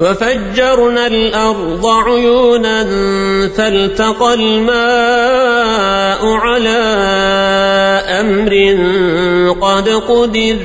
وفجرنا الأرض عيونا فالتقى الماء على أمر قد قدر